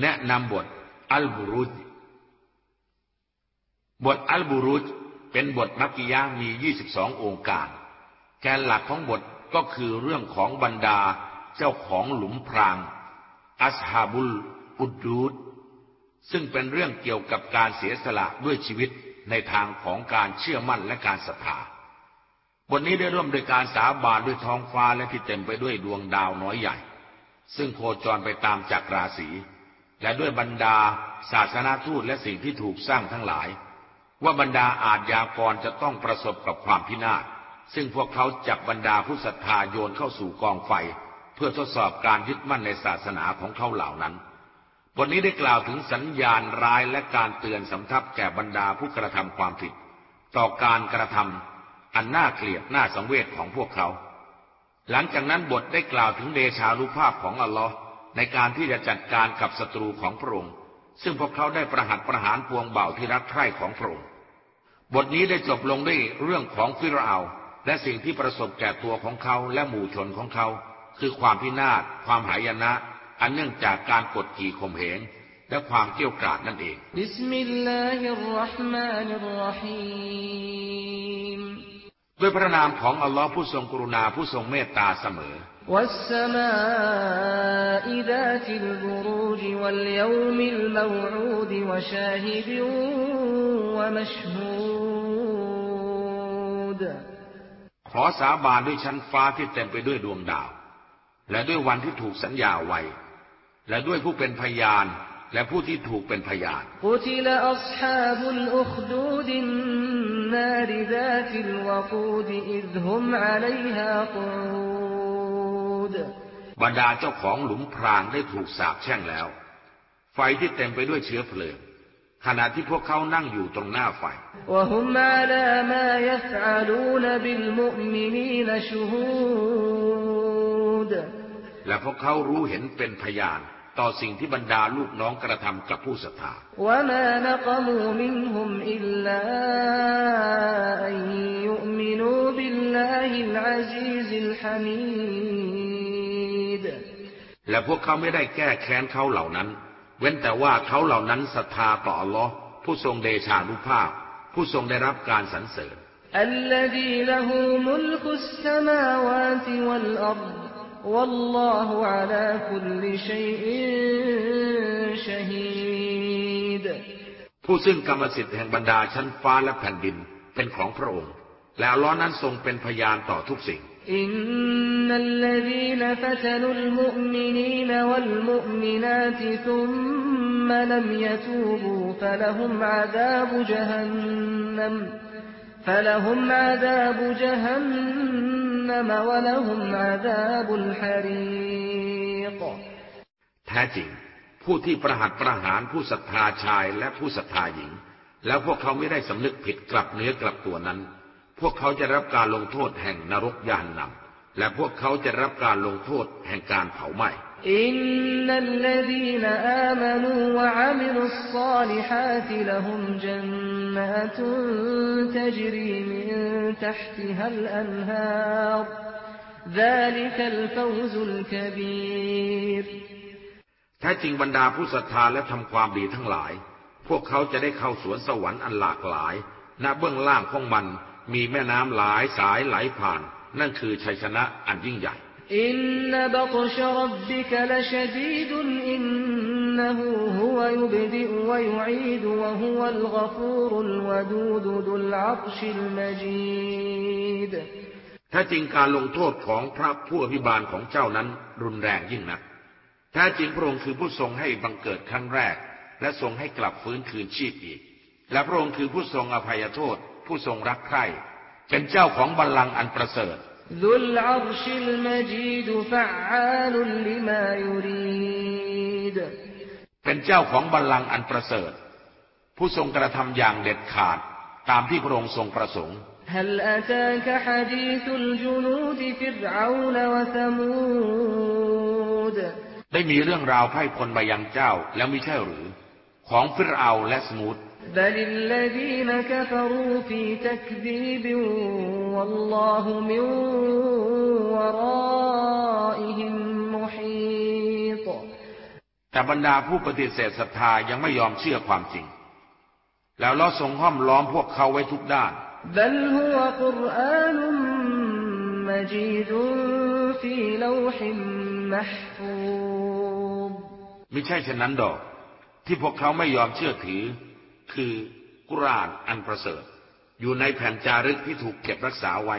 แนะนำบทอัลบุรุจบทอัลบุรุจเป็นบทมักกิยามี 22 องค์การ แกนหลักของบทก็คือเรื่องของบรรดาเจ้าของหลุมพราง อัสฮาบุลอุดดูดซึ่งเป็นเรื่องเกี่ยวกับการเสียสละด้วยชีวิตในทางของการเชื่อมั่นและการศรัทธาบทนี้ได้ร่วมโดยการสาบานด้วยท้องฟ้าและที่เต็มไปด้วยดวงดาวน้อยใหญ่ ซึ่งโคจรไปตามจักรราศี และด้วยบรรดาศาสนาทูตและสิ่งที่ถูกสร้างทั้งหลาย ว่าบรรดาอาจยากรจะต้องประสบกับความพินาศซึ่งพวกเขาจับบรรดาผู้ศรัทธาโยนเข้าสู่กองไฟ เพื่อทดสอบการยึดมั่นในศาสนาของเขาเหล่านั้นบทนี้ได้กล่าวถึงสัญญาณร้ายและการเตือนสำทับแก่บรรดาผู้กระทำความผิด ต่อการกระทำอันน่าเกลียดน่าสังเวชของพวกเขา หลังจากนั้นบทได้กล่าวถึงเดชานุภาพของอัลลอฮ์ ในการที่จะจัดการกับศัตรูของพระองค์ ซึ่งพวกเขาได้ประหัตประหารปวงบ่าวที่รักใคร่ของพระองค์ บทนี้ได้จบลงด้วยเรื่องของฟิรเอาน์และสิ่งที่ประสบแก่ตัวของเขาและหมู่ชนของเขา คือความพินาศ ความหายนะ อันเนื่องจากการกดขี่ข่มเหงและความเกรี้ยวกราดนั่นเองبسم الله الرحمن الرحيمมด้วยพระนามของอัลลอฮ์ผู้ทรงกรุณาผู้ทรงเมตตาเสมอ والسماء ذات البروج واليوم الموعود وشاهد ومشهود ขอสาบานด้วยชั้นฟ้าที่เต็มไปด้วยดวงดาว และด้วยวันที่ถูกสัญญาไว้และด้วยผู้เป็นพยานและผู้ที่ถูกเป็นพยาน บรรดาเจ้าของหลุมพรางได้ถูกสาบแช่งแล้ว ไฟที่เต็มไปด้วยเชื้อเพลิงขณะที่พวกเขานั่งอยู่ตรงหน้าไฟ และพวกเขารู้เห็นเป็นพยานต่อสิ่งที่บรรดาลูกน้องกระทำกับผู้ศรัทธาและ และพวกเขาไม่ได้แก้แค้นเขาเหล่านั้น เว้นแต่ว่าเขาเหล่านั้นศรัทธาต่ออัลลอฮ์ผู้ทรงเดชานุภาพ ผู้ทรงได้รับการสรรเสริญผู้ซึ่งกรรมสิทธิ์แห่งบรรดาชั้นฟ้าและแผ่นดินเป็นของพระองค์ แล้วล้อนั้นทรงเป็นพยานต่อทุกสิ่ง อินนัลลดีนฟตนุลมุมินีนวัลมุมินาติทุมมะลัมยตูบูฟะละฮุมอาดาบจฮันนัม فلهم عذاب جهنم ولهم عذاب الحريق แท้จริง ผู้ที่ประหัตประหารผู้ศรัทธาชายและผู้ศรัทธาหญิง แล้วพวกเขาไม่ได้สำนึกผิดกลับเนื้อกลับตัวนั้น พวกเขาจะรับการลงโทษแห่งนรกยานนำและพวกเขาจะรับการลงโทษแห่งการเผาไหม้อินนัลลดีนอามานูวะอามิลุสซาลิฮาติละฮุมจันนาตุตจรีมินทัฮติฮัลอันฮาร์ ذلك الفوز الكبير แท้จริงบรรดาผู้ศรัทธาและทำความดีทั้งหลาย พวกเขาจะได้เข้าสวนสวรรค์อันหลากหลาย ณ เบื้องล่างของมัน มีแม่น้ำหลายสายไหลผ่าน นั่นคือชัยชนะอันยิ่งใหญ่ อินนบตชรับบิกลชดีดอินนหูฮุวยุบดิวยุอีดวะฮุวัลกฟูรุลวดูดดุลอัรชิลมจีดถ้าจริงการลงโทษของพระผู้อภิบาลของเจ้านั้นรุนแรงยิ่งนักแท้จริงพระองค์คือผู้ทรงให้บังเกิดครั้งแรก และทรงให้กลับฟื้นคืนชีพอีก และพระองค์คือผู้ทรงอภัยโทษ ผู้ทรงรักใคร่ เป็นเจ้าของบัลลังก์อันประเสริฐเป็นเจ้าของบัลลังก์อันประเสริฐ ผู้ทรงกระทำอย่างเด็ดขาดตามที่พระองค์ทรงประสงค์ได้มีเรื่องราวไพ่พลมายังเจ้าแล้วมิใช่หรือ ของฟิรเอาและสมุด بل الذين كفروا في تكذيب والله من ورائهم محيط แต่บรรดาผู้ปฏิเสธศรัทธายังไม่ยอมเชื่อความจริง แล้วเราทรงห้อมล้อมพวกเขาไว้ทุกด้าน ไม่ใช่เช่นนั้นดอก ที่พวกเขาไม่ยอมเชื่อถือ คือกุรานอันประเสริฐ อยู่ในแผ่นจารึกที่ถูกเก็บรักษาไว้